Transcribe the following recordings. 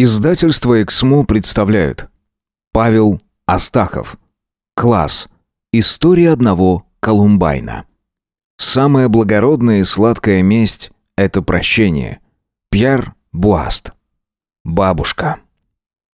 Издательство «Эксмо» представляет Павел Астахов Класс. История одного Колумбайна Самая благородная и сладкая месть – это прощение. Пьер Буаст Бабушка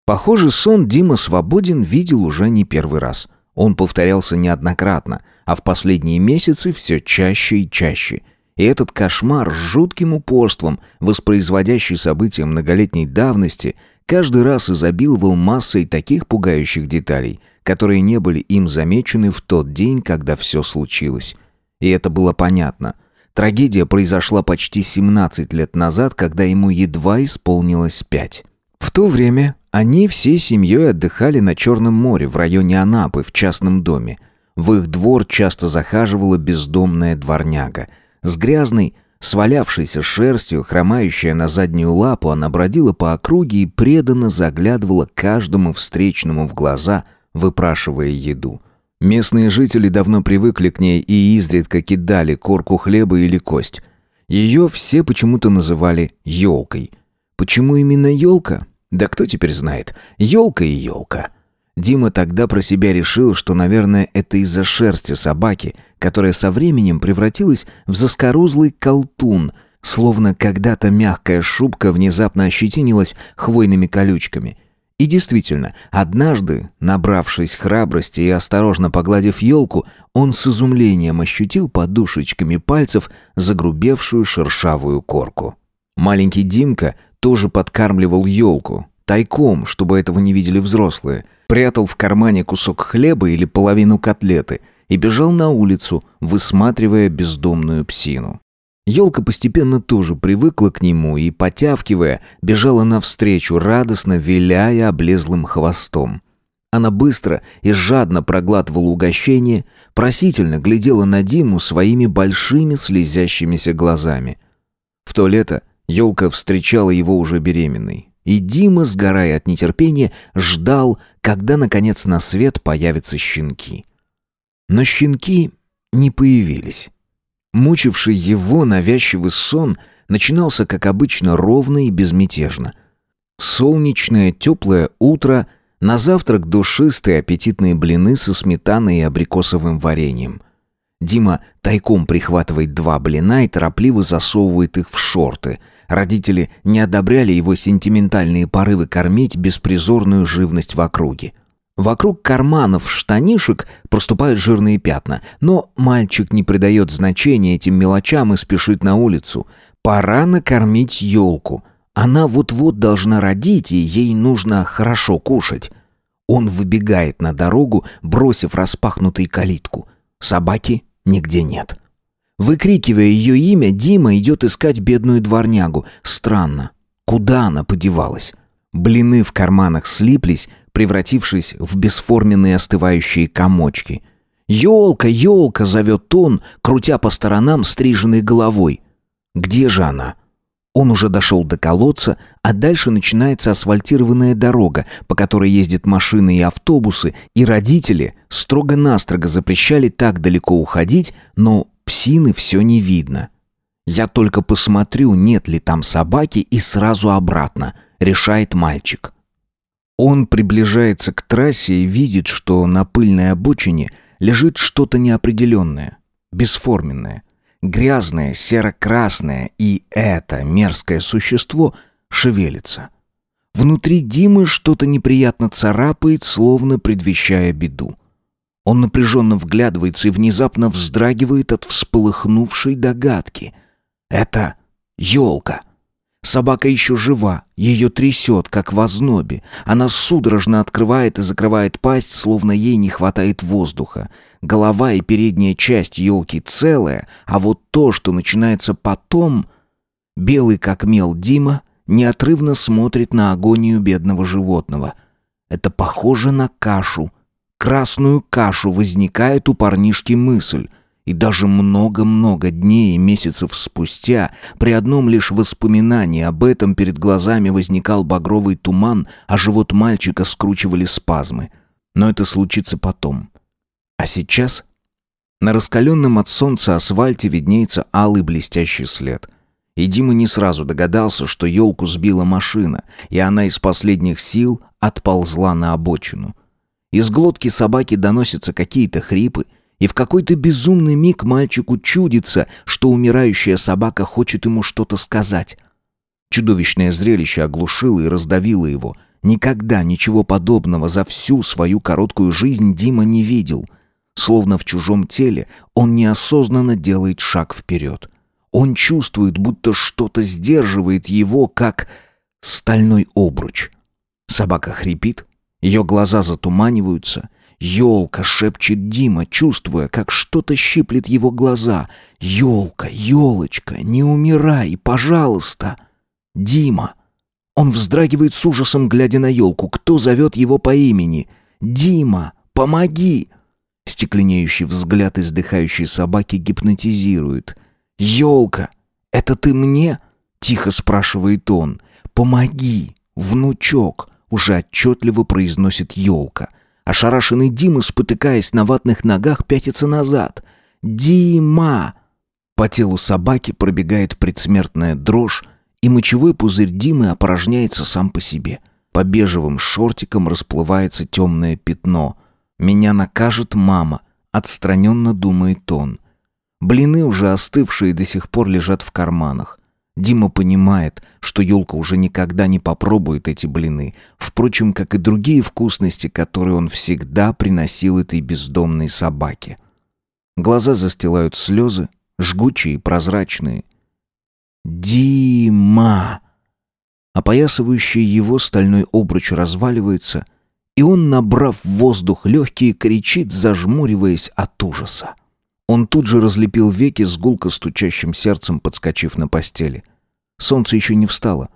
Похоже, сон Дима Свободин видел уже не первый раз. Он повторялся неоднократно, а в последние месяцы все чаще и чаще – и этот кошмар с жутким упорством, воспроизводящий события многолетней давности, каждый раз изобиловал массой таких пугающих деталей, которые не были им замечены в тот день, когда все случилось. И это было понятно. Трагедия произошла почти 17 лет назад, когда ему едва исполнилось пять. В то время они всей семьей отдыхали на Черном море в районе Анапы в частном доме. В их двор часто захаживала бездомная дворняга – с грязной, свалявшейся шерстью, хромающая на заднюю лапу, она бродила по округе и преданно заглядывала каждому встречному в глаза, выпрашивая еду. Местные жители давно привыкли к ней и изредка кидали корку хлеба или кость. Ее все почему-то называли «елкой». Почему именно елка? Да кто теперь знает. Елка и елка. Дима тогда про себя решил, что, наверное, это из-за шерсти собаки, которая со временем превратилась в заскорузлый колтун, словно когда-то мягкая шубка внезапно ощетинилась хвойными колючками. И действительно, однажды, набравшись храбрости и осторожно погладив елку, он с изумлением ощутил подушечками пальцев загрубевшую шершавую корку. Маленький Димка тоже подкармливал елку, тайком, чтобы этого не видели взрослые – прятал в кармане кусок хлеба или половину котлеты и бежал на улицу, высматривая бездомную псину. Елка постепенно тоже привыкла к нему и, потявкивая, бежала навстречу, радостно виляя облезлым хвостом. Она быстро и жадно проглатывала угощение, просительно глядела на Диму своими большими слезящимися глазами. В то лето елка встречала его уже беременной. И Дима, сгорая от нетерпения, ждал, когда, наконец, на свет появятся щенки. Но щенки не появились. Мучивший его навязчивый сон начинался, как обычно, ровно и безмятежно. Солнечное, теплое утро, на завтрак душистые аппетитные блины со сметаной и абрикосовым вареньем. Дима тайком прихватывает два блина и торопливо засовывает их в шорты – Родители не одобряли его сентиментальные порывы кормить беспризорную живность в округе. Вокруг карманов штанишек проступают жирные пятна, но мальчик не придает значения этим мелочам и спешит на улицу. Пора накормить елку. Она вот-вот должна родить, и ей нужно хорошо кушать. Он выбегает на дорогу, бросив распахнутую калитку. Собаки нигде нет. Выкрикивая ее имя, Дима идет искать бедную дворнягу. Странно. Куда она подевалась? Блины в карманах слиплись, превратившись в бесформенные остывающие комочки. «Елка, елка!» — зовет он, крутя по сторонам стриженной головой. «Где же она?» Он уже дошел до колодца, а дальше начинается асфальтированная дорога, по которой ездят машины и автобусы, и родители строго-настрого запрещали так далеко уходить, но Псины все не видно. Я только посмотрю, нет ли там собаки, и сразу обратно, решает мальчик. Он приближается к трассе и видит, что на пыльной обочине лежит что-то неопределенное, бесформенное, грязное, серо-красное, и это мерзкое существо шевелится. Внутри Димы что-то неприятно царапает, словно предвещая беду. Он напряженно вглядывается и внезапно вздрагивает от всполыхнувшей догадки. Это елка. Собака еще жива, ее трясет, как в ознобе. Она судорожно открывает и закрывает пасть, словно ей не хватает воздуха. Голова и передняя часть елки целая, а вот то, что начинается потом... Белый как мел Дима неотрывно смотрит на агонию бедного животного. Это похоже на кашу, красную кашу возникает у парнишки мысль. И даже много-много дней и месяцев спустя, при одном лишь воспоминании об этом перед глазами возникал багровый туман, а живот мальчика скручивали спазмы. Но это случится потом. А сейчас... На раскаленном от солнца асфальте виднеется алый блестящий след. И Дима не сразу догадался, что елку сбила машина, и она из последних сил отползла на обочину. Из глотки собаки доносятся какие-то хрипы, и в какой-то безумный миг мальчику чудится, что умирающая собака хочет ему что-то сказать. Чудовищное зрелище оглушило и раздавило его. Никогда ничего подобного за всю свою короткую жизнь Дима не видел. Словно в чужом теле он неосознанно делает шаг вперед. Он чувствует, будто что-то сдерживает его, как стальной обруч. Собака хрипит, ее глаза затуманиваются. «Елка!» — шепчет Дима, чувствуя, как что-то щиплет его глаза. «Елка! Елочка! Не умирай! Пожалуйста!» «Дима!» Он вздрагивает с ужасом, глядя на елку. Кто зовет его по имени? «Дима! Помоги!» Стекленеющий взгляд издыхающей собаки гипнотизирует. «Елка, это ты мне?» — тихо спрашивает он. «Помоги, внучок!» — уже отчетливо произносит елка. Ошарашенный Дима, спотыкаясь на ватных ногах, пятится назад. «Дима!» По телу собаки пробегает предсмертная дрожь, и мочевой пузырь Димы опорожняется сам по себе. По бежевым шортикам расплывается темное пятно. «Меня накажет мама», — отстраненно думает он. Блины, уже остывшие, до сих пор лежат в карманах. Дима понимает, что елка уже никогда не попробует эти блины, впрочем, как и другие вкусности, которые он всегда приносил этой бездомной собаке. Глаза застилают слезы, жгучие и прозрачные. «Дима!» Опоясывающий его стальной обруч разваливается, и он, набрав воздух легкий, кричит, зажмуриваясь от ужаса. Он тут же разлепил веки с гулко стучащим сердцем, подскочив на постели. Солнце еще не встало.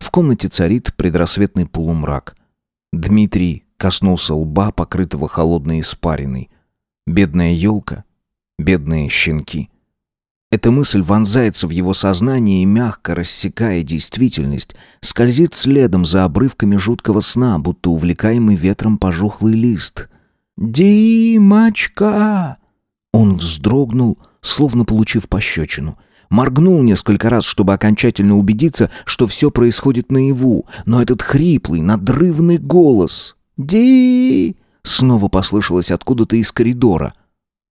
В комнате царит предрассветный полумрак. Дмитрий коснулся лба, покрытого холодной испариной. Бедная елка, бедные щенки. Эта мысль вонзается в его сознание и, мягко рассекая действительность, скользит следом за обрывками жуткого сна, будто увлекаемый ветром пожухлый лист. «Димочка!» Он вздрогнул, словно получив пощечину. Моргнул несколько раз, чтобы окончательно убедиться, что все происходит наяву, но этот хриплый, надрывный голос «Ди!» снова послышалось откуда-то из коридора.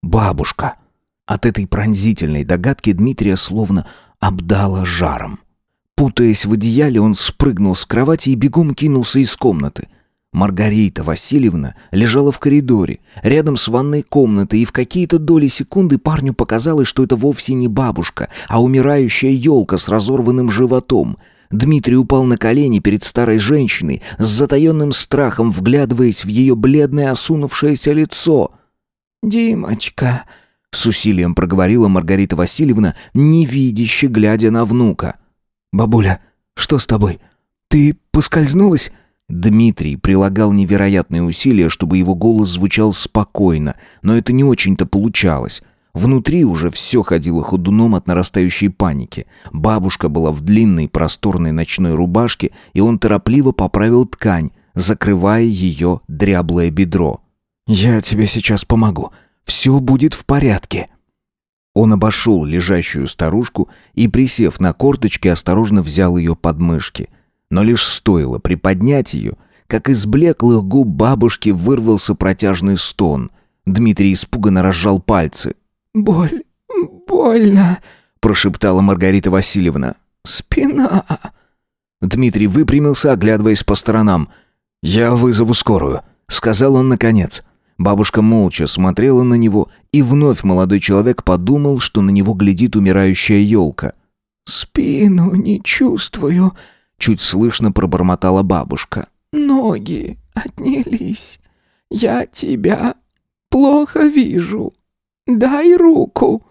«Бабушка!» От этой пронзительной догадки Дмитрия словно обдало жаром. Путаясь в одеяле, он спрыгнул с кровати и бегом кинулся из комнаты. Маргарита Васильевна лежала в коридоре, рядом с ванной комнатой, и в какие-то доли секунды парню показалось, что это вовсе не бабушка, а умирающая елка с разорванным животом. Дмитрий упал на колени перед старой женщиной, с затаенным страхом вглядываясь в ее бледное осунувшееся лицо. «Димочка!» — с усилием проговорила Маргарита Васильевна, невидяще глядя на внука. «Бабуля, что с тобой? Ты поскользнулась?» Дмитрий прилагал невероятные усилия, чтобы его голос звучал спокойно, но это не очень-то получалось. Внутри уже все ходило ходуном от нарастающей паники. Бабушка была в длинной просторной ночной рубашке, и он торопливо поправил ткань, закрывая ее дряблое бедро. «Я тебе сейчас помогу. Все будет в порядке». Он обошел лежащую старушку и, присев на корточки, осторожно взял ее под мышки – но лишь стоило приподнять ее, как из блеклых губ бабушки вырвался протяжный стон. Дмитрий испуганно разжал пальцы. «Боль, больно», — прошептала Маргарита Васильевна. «Спина». Дмитрий выпрямился, оглядываясь по сторонам. «Я вызову скорую», — сказал он наконец. Бабушка молча смотрела на него, и вновь молодой человек подумал, что на него глядит умирающая елка. «Спину не чувствую», Чуть слышно пробормотала бабушка. «Ноги отнялись. Я тебя плохо вижу. Дай руку».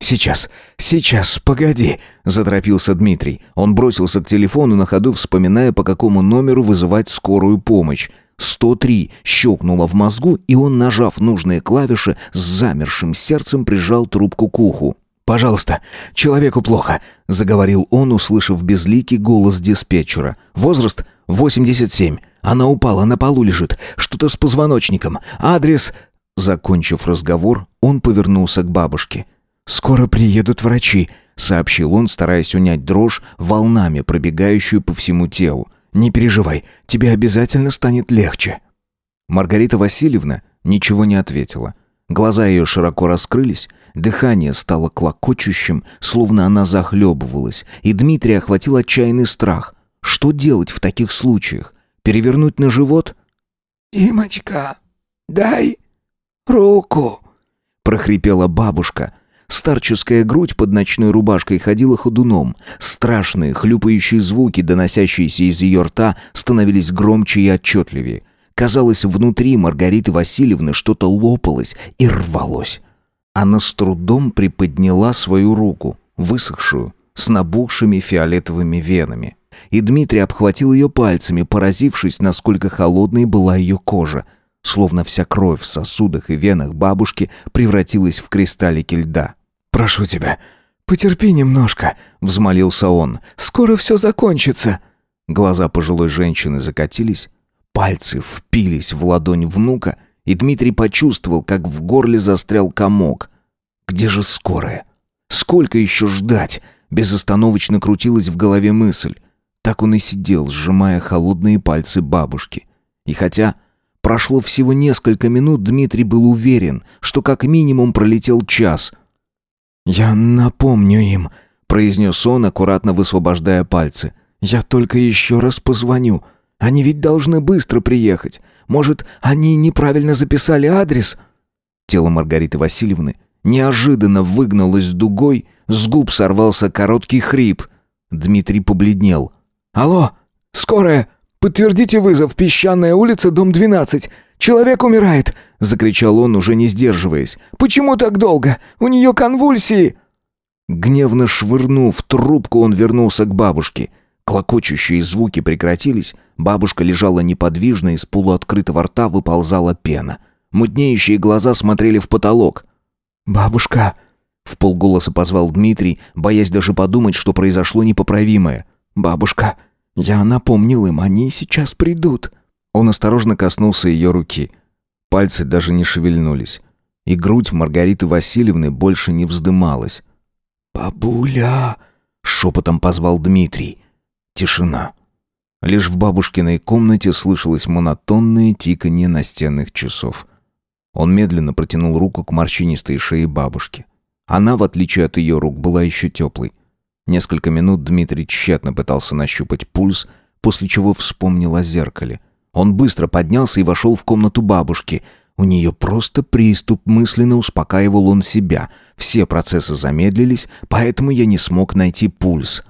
«Сейчас, сейчас, погоди», — заторопился Дмитрий. Он бросился к телефону на ходу, вспоминая, по какому номеру вызывать скорую помощь. «103» щелкнуло в мозгу, и он, нажав нужные клавиши, с замершим сердцем прижал трубку к уху. «Пожалуйста, человеку плохо», — заговорил он, услышав безликий голос диспетчера. «Возраст 87. Она упала, на полу лежит. Что-то с позвоночником. Адрес...» Закончив разговор, он повернулся к бабушке. «Скоро приедут врачи», — сообщил он, стараясь унять дрожь, волнами пробегающую по всему телу. «Не переживай, тебе обязательно станет легче». Маргарита Васильевна ничего не ответила. Глаза ее широко раскрылись, дыхание стало клокочущим, словно она захлебывалась, и Дмитрия охватил отчаянный страх. Что делать в таких случаях? Перевернуть на живот? «Димочка, дай руку!» — прохрипела бабушка. Старческая грудь под ночной рубашкой ходила ходуном. Страшные хлюпающие звуки, доносящиеся из ее рта, становились громче и отчетливее. Казалось, внутри Маргариты Васильевны что-то лопалось и рвалось. Она с трудом приподняла свою руку, высохшую, с набухшими фиолетовыми венами. И Дмитрий обхватил ее пальцами, поразившись, насколько холодной была ее кожа, словно вся кровь в сосудах и венах бабушки превратилась в кристаллики льда. «Прошу тебя, потерпи немножко», — взмолился он. «Скоро все закончится». Глаза пожилой женщины закатились, Пальцы впились в ладонь внука, и Дмитрий почувствовал, как в горле застрял комок. «Где же скорая? Сколько еще ждать?» Безостановочно крутилась в голове мысль. Так он и сидел, сжимая холодные пальцы бабушки. И хотя прошло всего несколько минут, Дмитрий был уверен, что как минимум пролетел час. «Я напомню им», — произнес он, аккуратно высвобождая пальцы. «Я только еще раз позвоню. Они ведь должны быстро приехать. Может, они неправильно записали адрес?» Тело Маргариты Васильевны неожиданно выгнулось дугой, с губ сорвался короткий хрип. Дмитрий побледнел. «Алло, скорая! Подтвердите вызов, песчаная улица, дом 12. Человек умирает!» — закричал он, уже не сдерживаясь. «Почему так долго? У нее конвульсии!» Гневно швырнув трубку, он вернулся к бабушке — Клокочущие звуки прекратились, бабушка лежала неподвижно, из полуоткрытого рта выползала пена. Мутнеющие глаза смотрели в потолок. «Бабушка!» — в полголоса позвал Дмитрий, боясь даже подумать, что произошло непоправимое. «Бабушка, я напомнил им, они сейчас придут». Он осторожно коснулся ее руки. Пальцы даже не шевельнулись. И грудь Маргариты Васильевны больше не вздымалась. «Бабуля!» — шепотом позвал Дмитрий. Тишина. Лишь в бабушкиной комнате слышалось монотонное тиканье настенных часов. Он медленно протянул руку к морщинистой шее бабушки. Она, в отличие от ее рук, была еще теплой. Несколько минут Дмитрий тщетно пытался нащупать пульс, после чего вспомнил о зеркале. Он быстро поднялся и вошел в комнату бабушки. У нее просто приступ, мысленно успокаивал он себя. Все процессы замедлились, поэтому я не смог найти пульс.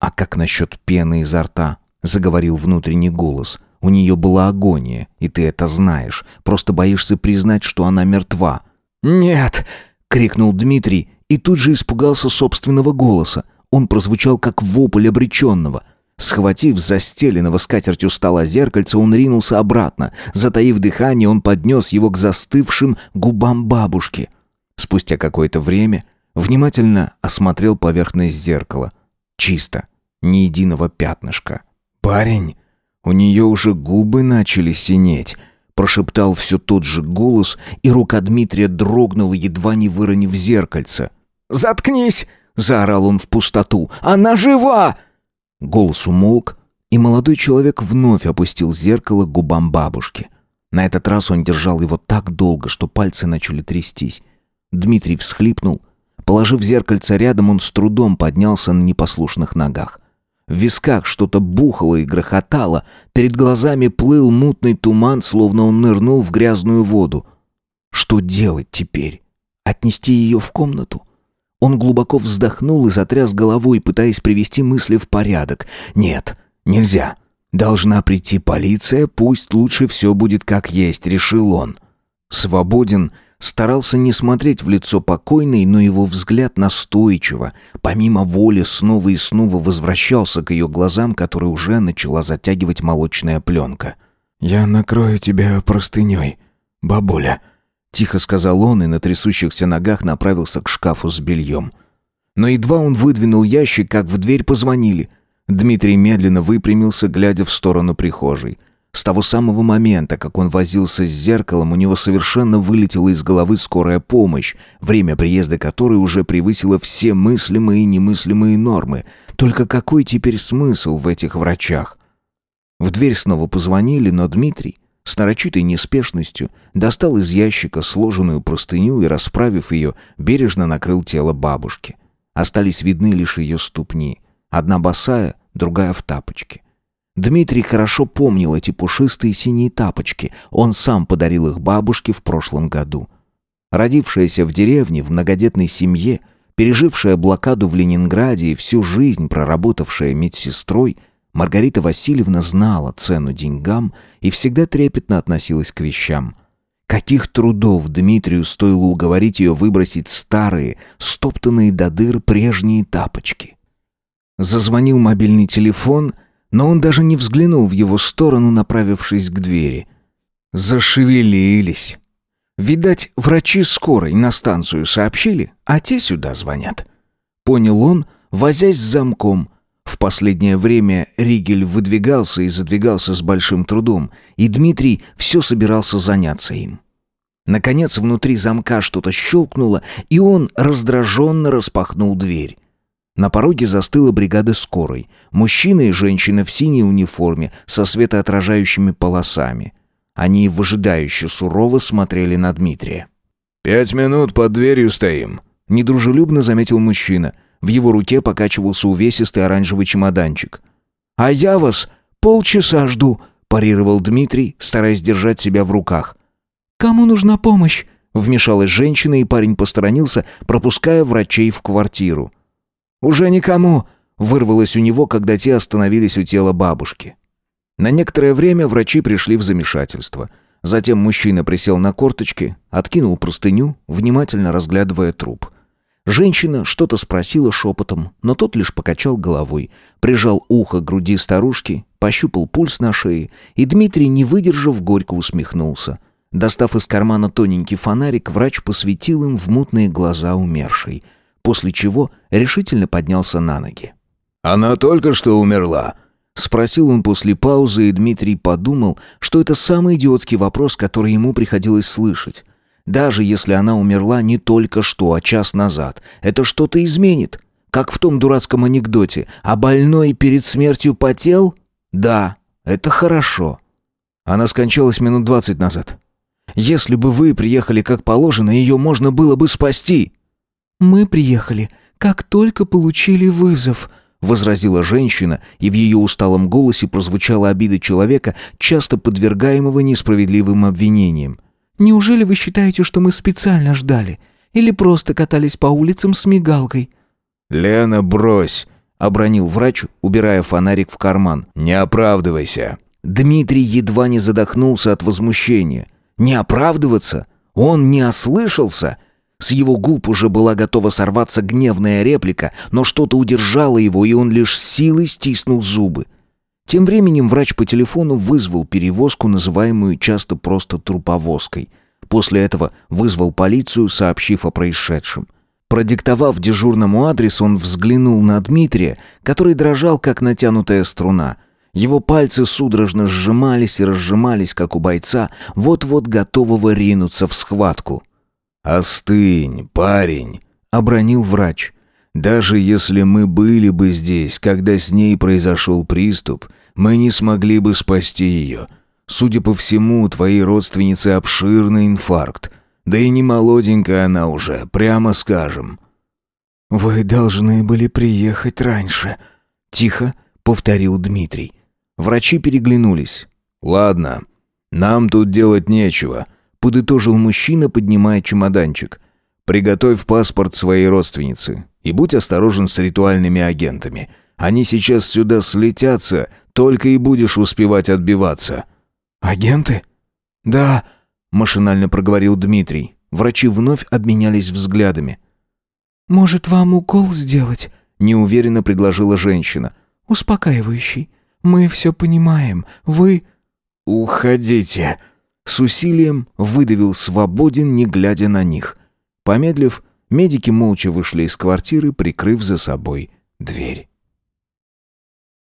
«А как насчет пены изо рта?» — заговорил внутренний голос. «У нее была агония, и ты это знаешь. Просто боишься признать, что она мертва». «Нет!» — крикнул Дмитрий и тут же испугался собственного голоса. Он прозвучал как вопль обреченного. Схватив застеленного скатертью стола зеркальце, он ринулся обратно. Затаив дыхание, он поднес его к застывшим губам бабушки. Спустя какое-то время внимательно осмотрел поверхность зеркала. Чисто ни единого пятнышка. «Парень, у нее уже губы начали синеть», прошептал все тот же голос, и рука Дмитрия дрогнула, едва не выронив зеркальце. «Заткнись!» — заорал он в пустоту. «Она жива!» Голос умолк, и молодой человек вновь опустил зеркало к губам бабушки. На этот раз он держал его так долго, что пальцы начали трястись. Дмитрий всхлипнул. Положив зеркальце рядом, он с трудом поднялся на непослушных ногах. В висках что-то бухало и грохотало, перед глазами плыл мутный туман, словно он нырнул в грязную воду. Что делать теперь? Отнести ее в комнату? Он глубоко вздохнул и затряс головой, пытаясь привести мысли в порядок. Нет, нельзя. Должна прийти полиция, пусть лучше все будет как есть, решил он. Свободен Старался не смотреть в лицо покойной, но его взгляд настойчиво, помимо воли, снова и снова возвращался к ее глазам, которые уже начала затягивать молочная пленка. «Я накрою тебя простыней, бабуля», — тихо сказал он и на трясущихся ногах направился к шкафу с бельем. Но едва он выдвинул ящик, как в дверь позвонили. Дмитрий медленно выпрямился, глядя в сторону прихожей. С того самого момента, как он возился с зеркалом, у него совершенно вылетела из головы скорая помощь, время приезда которой уже превысило все мыслимые и немыслимые нормы. Только какой теперь смысл в этих врачах? В дверь снова позвонили, но Дмитрий с нарочитой неспешностью достал из ящика сложенную простыню и, расправив ее, бережно накрыл тело бабушки. Остались видны лишь ее ступни. Одна босая, другая в тапочке. Дмитрий хорошо помнил эти пушистые синие тапочки. Он сам подарил их бабушке в прошлом году. Родившаяся в деревне, в многодетной семье, пережившая блокаду в Ленинграде и всю жизнь проработавшая медсестрой, Маргарита Васильевна знала цену деньгам и всегда трепетно относилась к вещам. Каких трудов Дмитрию стоило уговорить ее выбросить старые, стоптанные до дыр прежние тапочки. Зазвонил мобильный телефон — но он даже не взглянул в его сторону, направившись к двери. Зашевелились. Видать, врачи скорой на станцию сообщили, а те сюда звонят. Понял он, возясь с замком. В последнее время Ригель выдвигался и задвигался с большим трудом, и Дмитрий все собирался заняться им. Наконец внутри замка что-то щелкнуло, и он раздраженно распахнул дверь. На пороге застыла бригада скорой. Мужчина и женщина в синей униформе со светоотражающими полосами. Они выжидающе сурово смотрели на Дмитрия. «Пять минут под дверью стоим», — недружелюбно заметил мужчина. В его руке покачивался увесистый оранжевый чемоданчик. «А я вас полчаса жду», — парировал Дмитрий, стараясь держать себя в руках. «Кому нужна помощь?» — вмешалась женщина, и парень посторонился, пропуская врачей в квартиру. «Уже никому!» — вырвалось у него, когда те остановились у тела бабушки. На некоторое время врачи пришли в замешательство. Затем мужчина присел на корточки, откинул простыню, внимательно разглядывая труп. Женщина что-то спросила шепотом, но тот лишь покачал головой, прижал ухо к груди старушки, пощупал пульс на шее, и Дмитрий, не выдержав, горько усмехнулся. Достав из кармана тоненький фонарик, врач посветил им в мутные глаза умершей — после чего решительно поднялся на ноги. «Она только что умерла», — спросил он после паузы, и Дмитрий подумал, что это самый идиотский вопрос, который ему приходилось слышать. Даже если она умерла не только что, а час назад, это что-то изменит. Как в том дурацком анекдоте, а больной перед смертью потел? Да, это хорошо. Она скончалась минут двадцать назад. Если бы вы приехали как положено, ее можно было бы спасти. «Мы приехали, как только получили вызов», — возразила женщина, и в ее усталом голосе прозвучала обида человека, часто подвергаемого несправедливым обвинениям. «Неужели вы считаете, что мы специально ждали? Или просто катались по улицам с мигалкой?» «Лена, брось!» — обронил врач, убирая фонарик в карман. «Не оправдывайся!» Дмитрий едва не задохнулся от возмущения. «Не оправдываться? Он не ослышался?» С его губ уже была готова сорваться гневная реплика, но что-то удержало его, и он лишь силой стиснул зубы. Тем временем врач по телефону вызвал перевозку, называемую часто просто труповозкой. После этого вызвал полицию, сообщив о происшедшем. Продиктовав дежурному адрес, он взглянул на Дмитрия, который дрожал, как натянутая струна. Его пальцы судорожно сжимались и разжимались, как у бойца, вот-вот готового ринуться в схватку. «Остынь, парень», — обронил врач. «Даже если мы были бы здесь, когда с ней произошел приступ, мы не смогли бы спасти ее. Судя по всему, у твоей родственницы обширный инфаркт. Да и не молоденькая она уже, прямо скажем». «Вы должны были приехать раньше», — тихо повторил Дмитрий. Врачи переглянулись. «Ладно, нам тут делать нечего», подытожил мужчина, поднимая чемоданчик. «Приготовь паспорт своей родственницы и будь осторожен с ритуальными агентами. Они сейчас сюда слетятся, только и будешь успевать отбиваться». «Агенты?» «Да», — машинально проговорил Дмитрий. Врачи вновь обменялись взглядами. «Может, вам укол сделать?» — неуверенно предложила женщина. «Успокаивающий. Мы все понимаем. Вы...» «Уходите!» С усилием выдавил свободен, не глядя на них. Помедлив, медики молча вышли из квартиры, прикрыв за собой дверь.